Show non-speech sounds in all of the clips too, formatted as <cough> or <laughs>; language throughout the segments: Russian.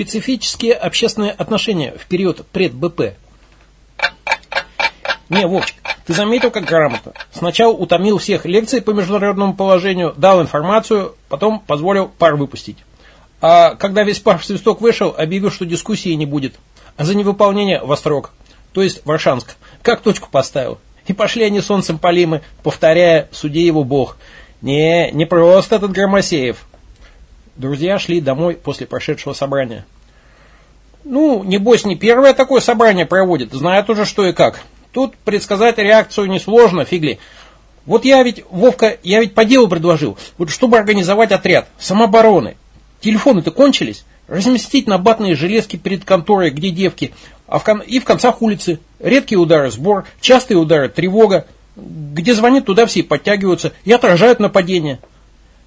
Специфические общественные отношения в период пред-БП. Не, Вовчик, ты заметил, как грамотно? Сначала утомил всех лекций по международному положению, дал информацию, потом позволил пар выпустить. А когда весь пар в свисток вышел, объявил, что дискуссии не будет. А за невыполнение в Острог, то есть Варшанск, как точку поставил. И пошли они солнцем полимы, повторяя «суди его Бог». Не, не просто этот Громосеев. Друзья шли домой после прошедшего собрания. Ну, небось, не первое такое собрание проводит, знают уже что и как. Тут предсказать реакцию несложно, фигли. Вот я ведь, Вовка, я ведь по делу предложил, вот чтобы организовать отряд самообороны. Телефоны-то кончились. Разместить набатные железки перед конторой, где девки, а в кон... и в концах улицы. Редкие удары сбор, частые удары тревога. Где звонит, туда все подтягиваются и отражают нападение.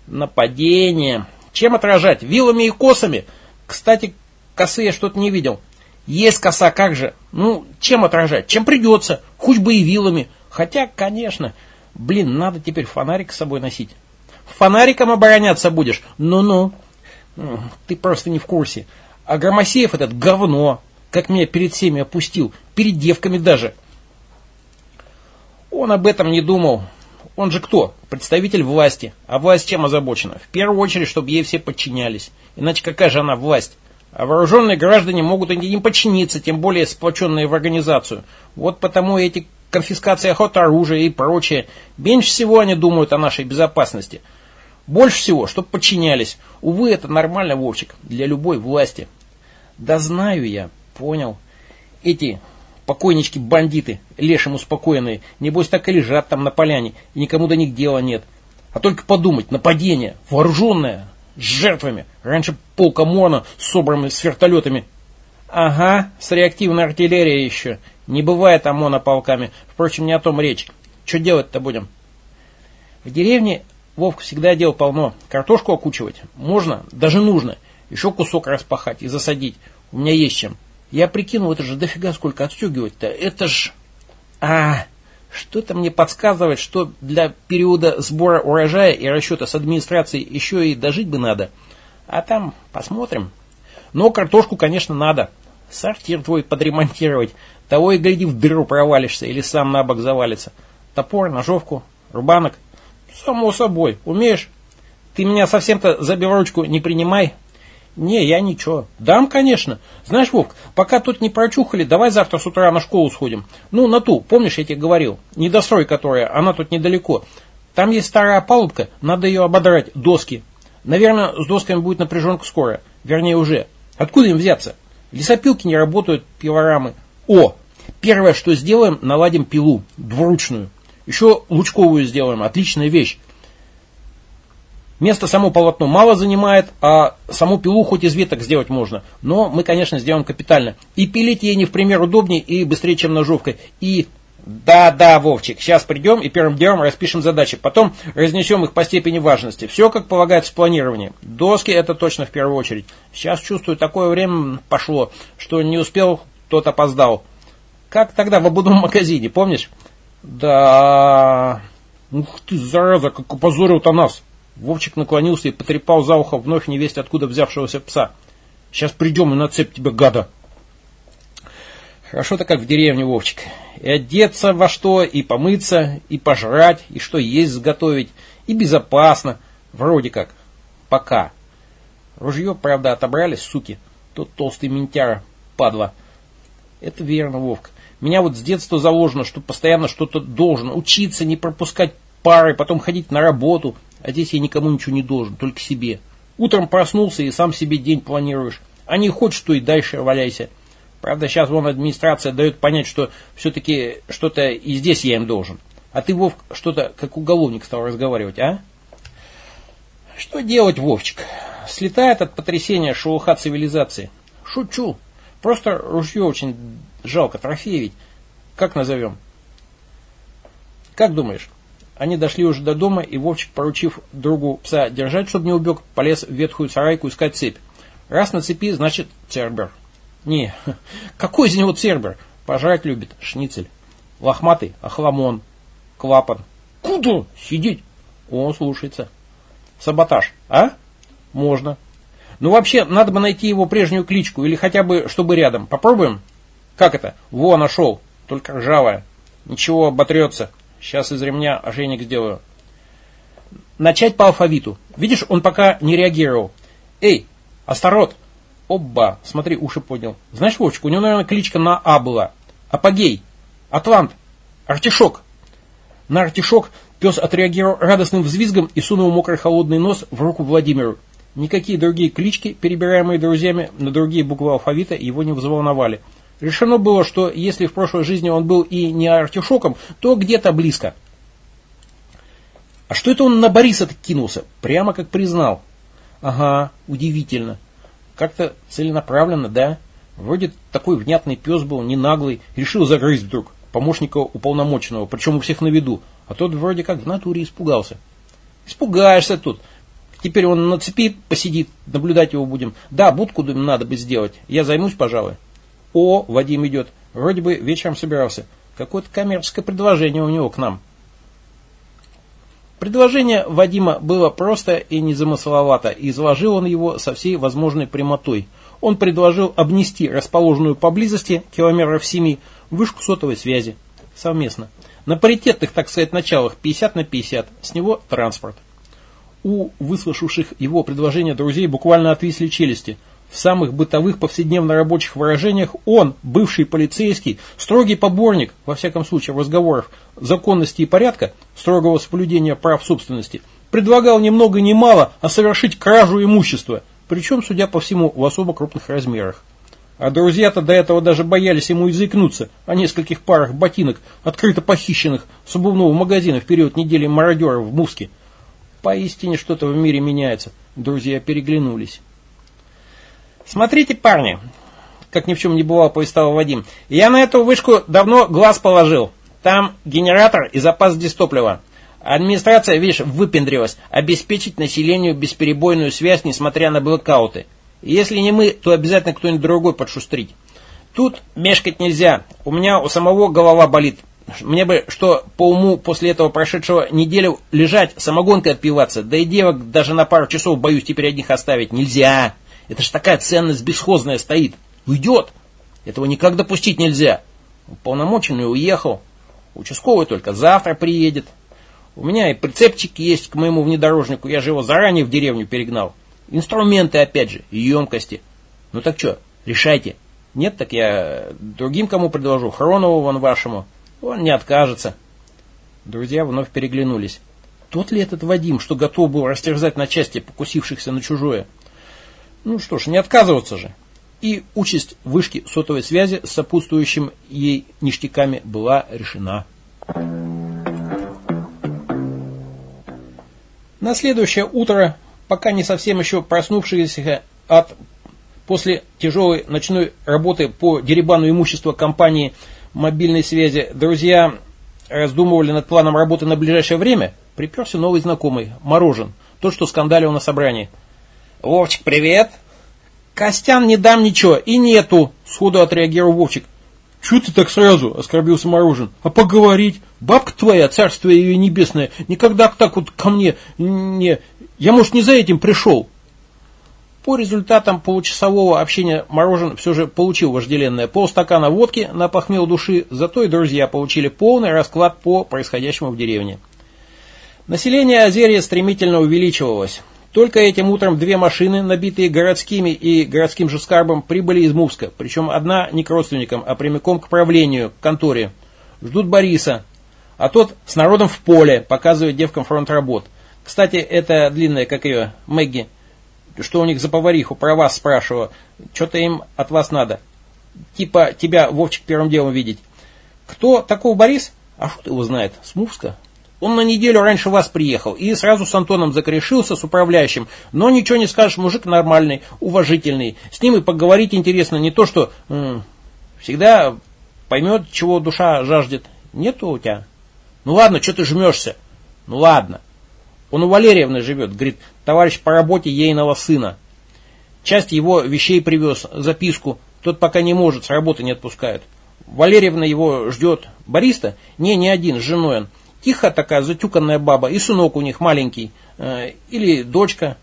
Нападение. Чем отражать? Вилами и косами. Кстати, косы я что-то не видел. Есть коса, как же? Ну, чем отражать? Чем придется? Хоть бы и вилами. Хотя, конечно, блин, надо теперь фонарик с собой носить. Фонариком обороняться будешь? Ну-ну. Ты просто не в курсе. А Громосеев этот говно, как меня перед всеми опустил, перед девками даже. Он об этом не думал. Он же кто? Представитель власти. А власть чем озабочена? В первую очередь, чтобы ей все подчинялись. Иначе какая же она власть? А вооруженные граждане могут и не подчиниться, тем более сплоченные в организацию. Вот потому эти конфискации охоты оружия и прочее. Меньше всего они думают о нашей безопасности. Больше всего, чтобы подчинялись. Увы, это нормально, Вовчик, для любой власти. Да знаю я, понял. Эти покойнички-бандиты, лешим успокоенные, небось так и лежат там на поляне, и никому до них дела нет. А только подумать, нападение, вооруженное, с жертвами. Раньше полка МОНа с с вертолетами. Ага, с реактивной артиллерией еще. Не бывает ОМОНа полками. Впрочем, не о том речь. Что делать-то будем? В деревне Вовк всегда дел полно. Картошку окучивать можно, даже нужно. Еще кусок распахать и засадить. У меня есть чем. Я прикинул, это же дофига сколько отстегивать-то. Это ж... А, что-то мне подсказывает, что для периода сбора урожая и расчета с администрацией еще и дожить бы надо. А там посмотрим. Но картошку, конечно, надо. Сортир твой подремонтировать. Того и гляди, в дыру провалишься или сам на бок завалится. Топор, ножовку, рубанок. Само собой. Умеешь? Ты меня совсем-то за белоручку не принимай. Не, я ничего. Дам, конечно. Знаешь, Вовк, пока тут не прочухали, давай завтра с утра на школу сходим. Ну, на ту, помнишь, я тебе говорил? Недострой, которая, она тут недалеко. Там есть старая палубка, надо ее ободрать, доски. Наверное, с досками будет напряженка скоро. Вернее, уже. Откуда им взяться? Лесопилки не работают, пилорамы. О, первое, что сделаем, наладим пилу, двуручную. Еще лучковую сделаем, отличная вещь. Место само полотно мало занимает, а саму пилу хоть из веток сделать можно. Но мы, конечно, сделаем капитально. И пилить ей не в пример удобнее и быстрее, чем ножовкой. И да-да, Вовчик, сейчас придем и первым делом распишем задачи. Потом разнесем их по степени важности. Все, как полагается, в планировании. Доски это точно в первую очередь. Сейчас чувствую, такое время пошло, что не успел, тот опоздал. Как тогда в обудном магазине, помнишь? Да... Ух ты, зараза, как опозорил-то нас. Вовчик наклонился и потрепал за ухо вновь невесть откуда взявшегося пса. «Сейчас придем и на цепь тебя, гада!» Хорошо-то как в деревне, Вовчик. И одеться во что, и помыться, и пожрать, и что есть сготовить, и безопасно. Вроде как. Пока. Ружье, правда, отобрали, суки. Тот толстый ментяра, падла. Это верно, Вовк. Меня вот с детства заложено, что постоянно что-то должен. Учиться, не пропускать пары, потом ходить на работу, а здесь я никому ничего не должен, только себе. Утром проснулся и сам себе день планируешь. А не хочешь, что и дальше валяйся. Правда, сейчас вон администрация дает понять, что все-таки что-то и здесь я им должен. А ты, Вов, что-то как уголовник стал разговаривать, а? Что делать, Вовчик? Слетает от потрясения шелуха цивилизации. Шучу. Просто ружье очень жалко, трофей ведь. Как назовем? Как думаешь? Они дошли уже до дома, и Вовчик, поручив другу пса держать, чтобы не убег, полез в ветхую сарайку искать цепь. Раз на цепи, значит цербер. Не, <laughs> какой из него цербер? Пожрать любит, шницель. Лохматый, охламон, клапан. Куда? Сидеть? Он слушается. Саботаж, а? Можно. Ну вообще, надо бы найти его прежнюю кличку, или хотя бы, чтобы рядом. Попробуем? Как это? Во, нашел. Только ржавая. Ничего, оботрется. Сейчас из ремня ошейник сделаю. Начать по алфавиту. Видишь, он пока не реагировал. Эй, Астарот! Обба, смотри, уши поднял. Знаешь, Вовчик, у него, наверное, кличка на А была. Апогей, Атлант, Артишок. На Артишок пес отреагировал радостным взвизгом и сунул мокрый холодный нос в руку Владимиру. Никакие другие клички, перебираемые друзьями на другие буквы алфавита, его не взволновали. Решено было, что если в прошлой жизни он был и не артишоком, то где-то близко. А что это он на Бориса так кинулся? Прямо как признал. Ага, удивительно. Как-то целенаправленно, да? Вроде такой внятный пес был, не наглый, решил загрызть вдруг помощника уполномоченного, причем у всех на виду. А тот вроде как в натуре испугался. Испугаешься тут. Теперь он на цепи посидит, наблюдать его будем. Да, будку надо бы сделать. Я займусь, пожалуй. О, Вадим идет. Вроде бы вечером собирался. Какое-то коммерческое предложение у него к нам. Предложение Вадима было просто и незамысловато, и изложил он его со всей возможной прямотой. Он предложил обнести расположенную поблизости, километров семи, вышку сотовой связи. Совместно. На паритетных, так сказать, началах 50 на 50. С него транспорт. У выслушавших его предложения друзей буквально отвисли челюсти. В самых бытовых повседневно-рабочих выражениях он, бывший полицейский, строгий поборник, во всяком случае, разговоров законности и порядка, строгого соблюдения прав собственности, предлагал ни много ни мало, а совершить кражу имущества, причем, судя по всему, в особо крупных размерах. А друзья-то до этого даже боялись ему изыкнуться о нескольких парах ботинок, открыто похищенных с обувного магазина в период недели мародеров в Муске – Поистине что-то в мире меняется. Друзья переглянулись. Смотрите, парни, как ни в чем не бывало, повествовал Вадим. Я на эту вышку давно глаз положил. Там генератор и запас дистоплива. Администрация, видишь, выпендрилась обеспечить населению бесперебойную связь, несмотря на блокауты. Если не мы, то обязательно кто-нибудь другой подшустрить. Тут мешкать нельзя. У меня у самого голова болит. Мне бы, что по уму после этого прошедшего неделю лежать, самогонкой отпиваться, да и девок даже на пару часов боюсь теперь одних оставить. Нельзя. Это ж такая ценность бесхозная стоит. Уйдет. Этого никак допустить нельзя. Полномоченный уехал. Участковый только завтра приедет. У меня и прицепчик есть к моему внедорожнику. Я же его заранее в деревню перегнал. Инструменты, опять же, и емкости. Ну так что, решайте. Нет, так я другим кому предложу. Хронову вон вашему. Он не откажется. Друзья вновь переглянулись. Тот ли этот Вадим, что готов был растерзать на части покусившихся на чужое? Ну что ж, не отказываться же. И участь вышки сотовой связи с сопутствующим ей ништяками была решена. На следующее утро, пока не совсем еще проснувшиеся от после тяжелой ночной работы по деребану имущества компании мобильной связи друзья раздумывали над планом работы на ближайшее время, приперся новый знакомый, Морожен, тот, что скандалил на собрании. «Вовчик, привет!» «Костян, не дам ничего, и нету!» Сходу отреагировал Вовчик. «Чего ты так сразу?» – оскорбился Морожен. «А поговорить? Бабка твоя, царствие ее небесное, никогда так вот ко мне не... Я, может, не за этим пришел?» По результатам получасового общения Морожен все же получил вожделенное полстакана водки на похмел души, зато и друзья получили полный расклад по происходящему в деревне. Население Озерья стремительно увеличивалось. Только этим утром две машины, набитые городскими и городским же скарбом, прибыли из Мувска, причем одна не к родственникам, а прямиком к правлению, к конторе. Ждут Бориса, а тот с народом в поле, показывает девкам фронт работ. Кстати, это длинная, как ее, Мэгги, что у них за повариху, про вас спрашиваю. Что-то им от вас надо. Типа тебя, Вовчик, первым делом видеть. Кто такой Борис? А что его знает? Смувска? Он на неделю раньше вас приехал и сразу с Антоном закрешился, с управляющим. Но ничего не скажешь, мужик нормальный, уважительный. С ним и поговорить интересно, не то что... М- всегда поймет, чего душа жаждет. Нету у тебя? Ну ладно, что ты жмешься? Ну ладно. Он у Валерьевны живет, говорит, товарищ по работе ейного сына. Часть его вещей привез, записку. Тот пока не может, с работы не отпускают. Валерьевна его ждет. Бориста? Не, не один, с женой он. Тихо такая, затюканная баба. И сынок у них маленький. Э, или дочка.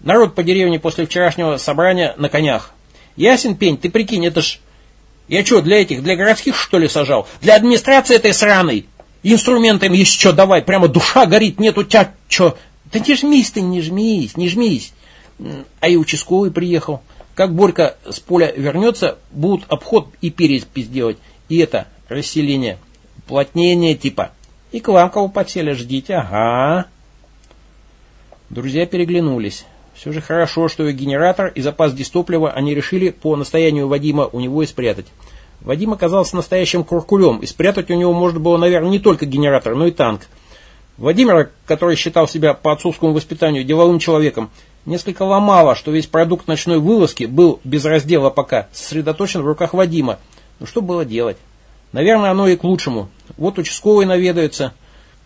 Народ по деревне после вчерашнего собрания на конях. Ясен пень, ты прикинь, это ж... Я что, для этих, для городских, что ли, сажал? Для администрации этой сраной? Инструментами что, давай, прямо душа горит, нет у тебя что? Да не жмись ты, не жмись, не жмись. А и участковый приехал. Как Борька с поля вернется, будут обход и перепись делать. И это, расселение, уплотнение типа. И к вам кого подсели, ждите, ага. Друзья переглянулись. Все же хорошо, что и генератор, и запас дистоплива они решили по настоянию Вадима у него и спрятать. Вадим оказался настоящим куркулем, и спрятать у него можно было, наверное, не только генератор, но и танк. Владимира, который считал себя по отцовскому воспитанию деловым человеком, несколько ломало, что весь продукт ночной вылазки был без раздела пока, сосредоточен в руках Вадима. Ну что было делать? Наверное, оно и к лучшему. Вот участковый наведается.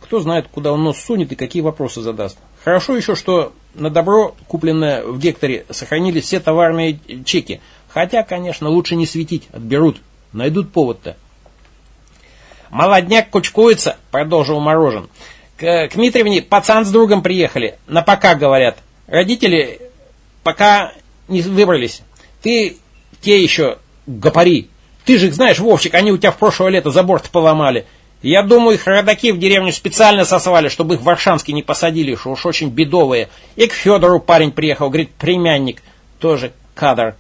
Кто знает, куда он нос сунет и какие вопросы задаст. Хорошо еще, что на добро, купленное в Гекторе, сохранились все товарные чеки. Хотя, конечно, лучше не светить, отберут. Найдут повод-то. «Молодняк кучкуется», — продолжил Морожен. «К, к Митревне пацан с другом приехали. На пока, говорят. Родители пока не выбрались. Ты те еще гопари. Ты же их знаешь, Вовчик, они у тебя в прошлое лето за борт поломали. Я думаю, их родаки в деревню специально сосвали, чтобы их в Варшанске не посадили, что уж очень бедовые. И к Федору парень приехал, говорит, племянник, тоже кадр.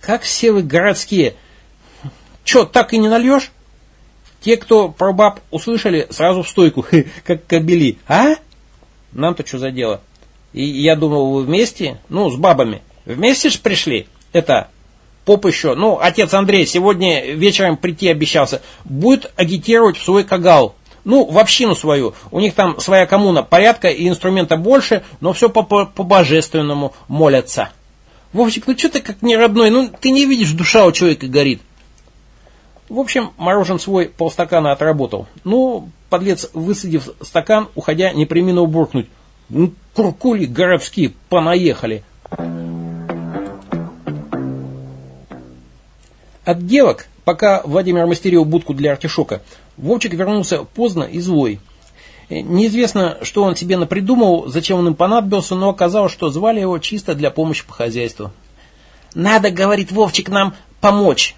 Как все вы городские. Че, так и не нальешь? Те, кто про баб услышали, сразу в стойку, <laughs> как кобели. А? Нам-то что за дело? И я думал, вы вместе? Ну, с бабами. Вместе же пришли? Это, поп еще, ну, отец Андрей сегодня вечером прийти обещался, будет агитировать в свой кагал. Ну, в общину свою. У них там своя коммуна, порядка и инструмента больше, но все по-божественному -по молятся. Вовчик, ну что ты как не родной, ну ты не видишь, душа у человека горит. В общем, морожен свой полстакана отработал. Ну, подлец, высадив стакан, уходя, не приминул буркнуть. Ну, куркули городские понаехали. От девок, пока Владимир мастерил будку для артишока, Вовчик вернулся поздно и злой. Неизвестно, что он себе напридумал, зачем он им понадобился, но оказалось, что звали его чисто для помощи по хозяйству. «Надо, — говорит Вовчик, — нам помочь.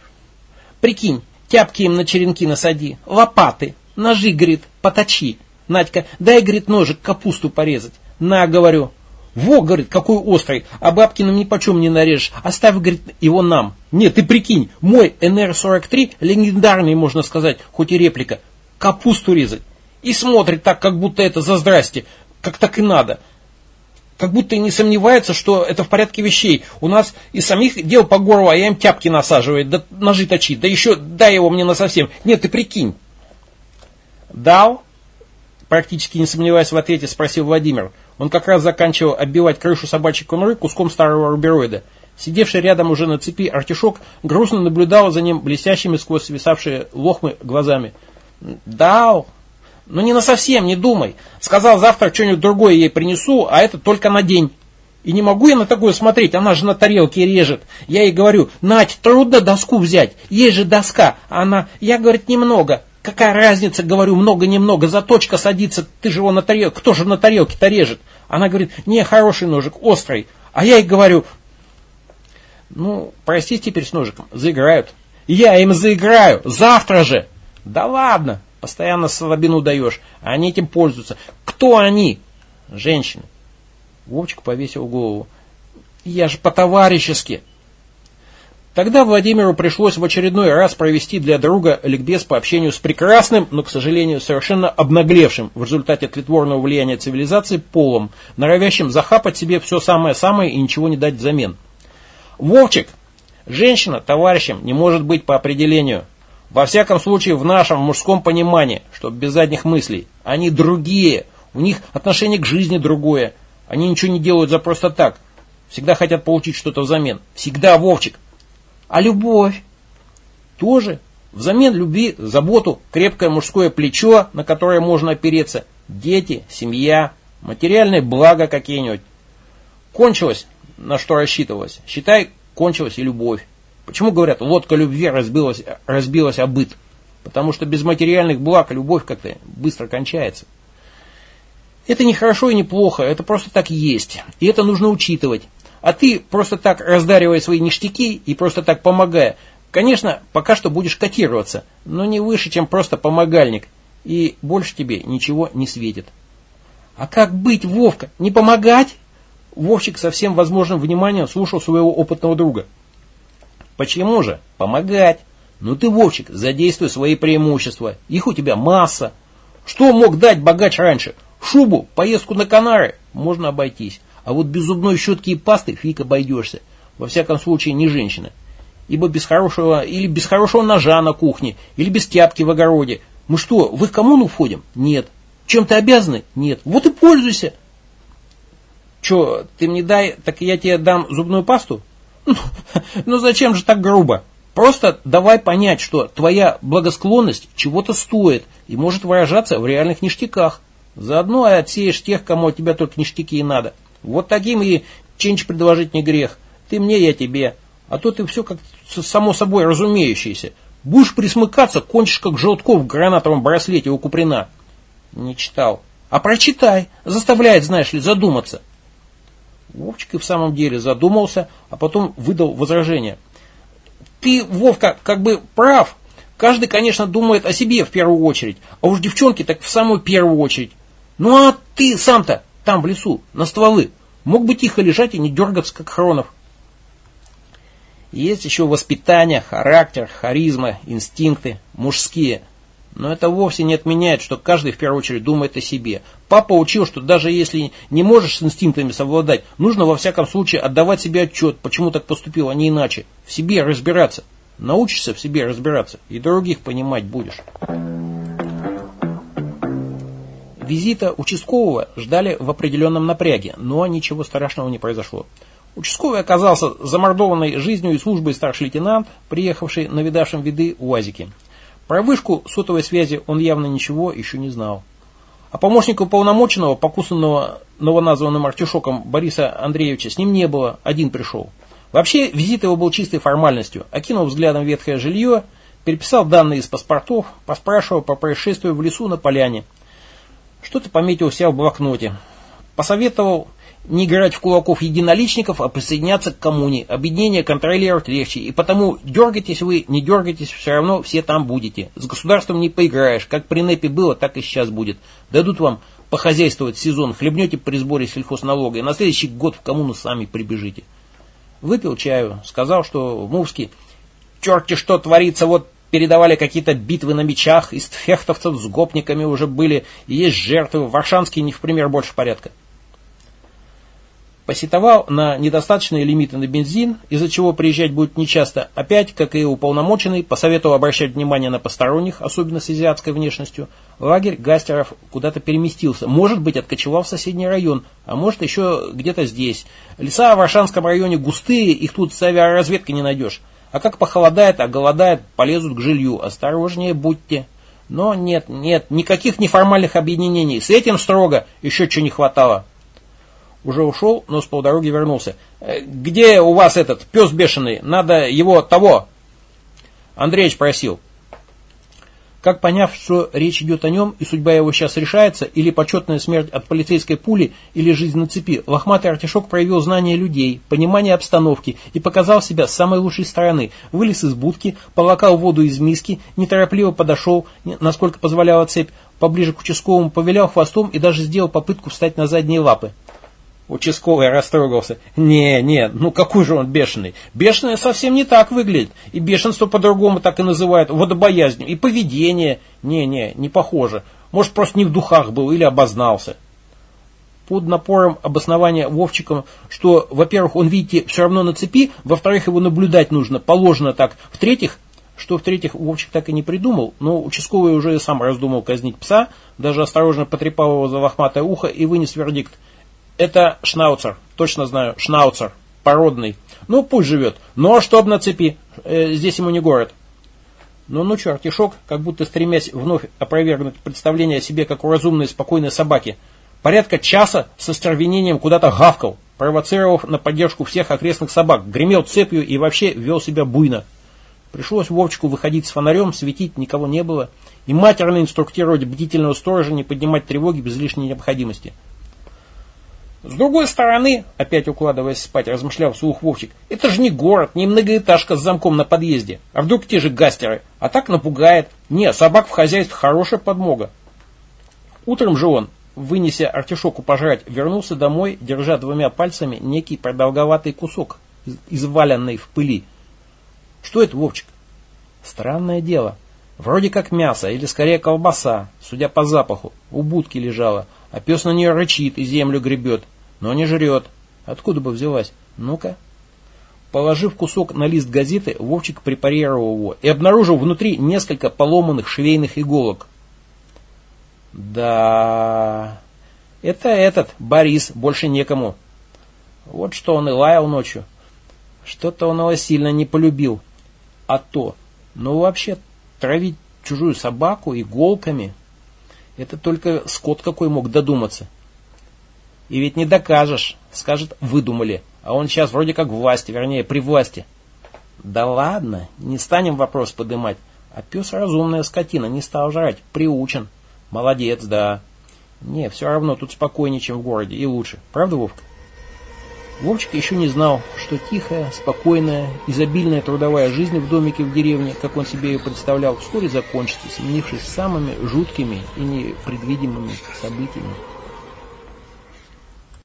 Прикинь, тяпки им на черенки насади, лопаты, ножи, говорит, поточи. Надька, дай, говорит, ножик капусту порезать. На, говорю, во, говорит, какой острый, а бабкиным ни почем не нарежешь. Оставь, говорит, его нам. Нет, ты прикинь, мой НР-43, легендарный, можно сказать, хоть и реплика, капусту резать. И смотрит так, как будто это за здрасте, как так и надо. Как будто и не сомневается, что это в порядке вещей. У нас и самих дел по горло, а я им тяпки насаживает, да ножи точит, да еще дай его мне на совсем. Нет, ты прикинь. Дал? Практически не сомневаясь в ответе, спросил Владимир. Он как раз заканчивал оббивать крышу собачьей конуры куском старого рубероида. Сидевший рядом уже на цепи артишок грустно наблюдал за ним блестящими сквозь свисавшие лохмы глазами. «Дал? Ну не на совсем, не думай. Сказал, завтра что-нибудь другое ей принесу, а это только на день. И не могу я на такое смотреть, она же на тарелке режет. Я ей говорю, Надь, трудно доску взять, есть же доска. А она, я, говорит, немного. Какая разница, говорю, много-немного, заточка садится, ты же его на тарелке, кто же на тарелке-то режет? Она говорит, не, хороший ножик, острый. А я ей говорю, ну, прости теперь с ножиком, заиграют. Я им заиграю, завтра же. Да ладно, постоянно слабину даешь, а они этим пользуются. Кто они? Женщины. Вовчик повесил голову. Я же по-товарищески. Тогда Владимиру пришлось в очередной раз провести для друга ликбез по общению с прекрасным, но, к сожалению, совершенно обнаглевшим в результате тлетворного влияния цивилизации полом, норовящим захапать себе все самое-самое и ничего не дать взамен. Вовчик, женщина товарищем не может быть по определению. Во всяком случае, в нашем мужском понимании, что без задних мыслей. Они другие, у них отношение к жизни другое. Они ничего не делают за просто так. Всегда хотят получить что-то взамен. Всегда, Вовчик. А любовь? Тоже. Взамен любви, заботу, крепкое мужское плечо, на которое можно опереться, дети, семья, материальные блага какие-нибудь. Кончилось, на что рассчитывалось. Считай, кончилась и любовь. Почему говорят, лодка любви разбилась, разбилась о быт? Потому что без материальных благ любовь как-то быстро кончается. Это не хорошо и не плохо, это просто так есть. И это нужно учитывать. А ты просто так раздаривая свои ништяки и просто так помогая, конечно, пока что будешь котироваться, но не выше, чем просто помогальник. И больше тебе ничего не светит. А как быть, Вовка? Не помогать? Вовчик со всем возможным вниманием слушал своего опытного друга. Почему же? Помогать. Ну ты, Вовчик, задействуй свои преимущества. Их у тебя масса. Что мог дать богач раньше? Шубу, поездку на Канары можно обойтись. А вот без зубной щетки и пасты фиг обойдешься. Во всяком случае, не женщина. Ибо без хорошего, или без хорошего ножа на кухне, или без тяпки в огороде. Мы что, в их коммуну входим? Нет. Чем-то обязаны? Нет. Вот и пользуйся. Че, ты мне дай, так я тебе дам зубную пасту? <laughs> Ну, ну зачем же так грубо? Просто давай понять, что твоя благосклонность чего-то стоит и может выражаться в реальных ништяках. Заодно и отсеешь тех, кому от тебя только ништяки и надо. Вот таким и чинч предложить не грех. Ты мне, я тебе. А то ты все как само собой разумеющееся. Будешь присмыкаться, кончишь как желтков в гранатовом браслете у Куприна. Не читал. А прочитай. Заставляет, знаешь ли, задуматься. Вовчик и в самом деле задумался, а потом выдал возражение. Ты, Вовка, как бы прав. Каждый, конечно, думает о себе в первую очередь, а уж девчонки так в самую первую очередь. Ну а ты сам-то там в лесу, на стволы, мог бы тихо лежать и не дергаться, как Хронов. Есть еще воспитание, характер, харизма, инстинкты, мужские – но это вовсе не отменяет, что каждый в первую очередь думает о себе. Папа учил, что даже если не можешь с инстинктами совладать, нужно во всяком случае отдавать себе отчет, почему так поступил, а не иначе. В себе разбираться. Научишься в себе разбираться, и других понимать будешь. Визита участкового ждали в определенном напряге, но ничего страшного не произошло. Участковый оказался замордованной жизнью и службой старший лейтенант, приехавший на видавшем виды УАЗике. Про вышку сотовой связи он явно ничего еще не знал. А помощника уполномоченного, покусанного новоназванным артишоком Бориса Андреевича, с ним не было, один пришел. Вообще, визит его был чистой формальностью. Окинул взглядом ветхое жилье, переписал данные из паспортов, поспрашивал по происшествию в лесу на поляне. Что-то пометил себя в блокноте. Посоветовал не играть в кулаков единоличников, а присоединяться к коммуне. Объединение контролировать легче. И потому дергайтесь вы, не дергайтесь, все равно все там будете. С государством не поиграешь. Как при НЭПе было, так и сейчас будет. Дадут вам похозяйствовать сезон, хлебнете при сборе сельхозналога, и на следующий год в коммуну сами прибежите. Выпил чаю, сказал, что в Мувске черти что творится, вот передавали какие-то битвы на мечах, из фехтовцев с гопниками уже были, и есть жертвы, в Варшанске не в пример больше порядка. Посетовал на недостаточные лимиты на бензин, из-за чего приезжать будет нечасто. Опять, как и уполномоченный, посоветовал обращать внимание на посторонних, особенно с азиатской внешностью. Лагерь Гастеров куда-то переместился. Может быть, откочевал в соседний район, а может еще где-то здесь. Леса в Аршанском районе густые, их тут с авиаразведкой не найдешь. А как похолодает, а голодает, полезут к жилью. Осторожнее будьте. Но нет, нет, никаких неформальных объединений. С этим строго еще чего не хватало. Уже ушел, но с полдороги вернулся. «Э, «Где у вас этот пес бешеный? Надо его того!» Андреевич просил. Как поняв, что речь идет о нем, и судьба его сейчас решается, или почетная смерть от полицейской пули, или жизнь на цепи, лохматый артишок проявил знание людей, понимание обстановки и показал себя с самой лучшей стороны. Вылез из будки, полакал воду из миски, неторопливо подошел, насколько позволяла цепь, поближе к участковому, повилял хвостом и даже сделал попытку встать на задние лапы. Участковый растрогался. Не, не, ну какой же он бешеный. Бешеный совсем не так выглядит. И бешенство по-другому так и называют. Водобоязнью. И поведение. Не, не, похоже. Может, просто не в духах был или обознался. Под напором обоснования Вовчиком, что, во-первых, он, видите, все равно на цепи, во-вторых, его наблюдать нужно, положено так. В-третьих, что в-третьих, Вовчик так и не придумал, но участковый уже сам раздумал казнить пса, даже осторожно потрепал его за лохматое ухо и вынес вердикт. Это шнауцер, точно знаю, шнауцер, породный. Ну, пусть живет. Но чтоб на цепи, э, здесь ему не город. Но ну, черт, артишок, как будто стремясь вновь опровергнуть представление о себе как у разумной спокойной собаки, порядка часа со стервенением куда-то гавкал, провоцировав на поддержку всех окрестных собак, гремел цепью и вообще вел себя буйно. Пришлось Вовчику выходить с фонарем, светить никого не было, и матерно инструктировать бдительного сторожа не поднимать тревоги без лишней необходимости. С другой стороны, опять укладываясь спать, размышлял вслух Вовчик, это же не город, не многоэтажка с замком на подъезде. А вдруг те же гастеры? А так напугает. Не, собак в хозяйстве хорошая подмога. Утром же он, вынеся артишоку пожрать, вернулся домой, держа двумя пальцами некий продолговатый кусок, изваленный в пыли. Что это, Вовчик? Странное дело. Вроде как мясо, или скорее колбаса, судя по запаху. У будки лежала, а пес на нее рычит и землю гребет, но не жрет. Откуда бы взялась? Ну-ка. Положив кусок на лист газеты, Вовчик препарировал его и обнаружил внутри несколько поломанных швейных иголок. Да, это этот, Борис, больше некому. Вот что он и лаял ночью. Что-то он его сильно не полюбил. А то, ну вообще, травить чужую собаку иголками, это только скот какой мог додуматься. И ведь не докажешь, скажет, выдумали, а он сейчас вроде как власти, вернее, при власти. Да ладно, не станем вопрос подымать. А пес разумная скотина, не стал жрать, приучен. Молодец, да. Не, все равно тут спокойнее, чем в городе, и лучше. Правда, Вовка? Вовчик еще не знал, что тихая, спокойная, изобильная трудовая жизнь в домике в деревне, как он себе ее представлял, вскоре закончится, сменившись самыми жуткими и непредвидимыми событиями.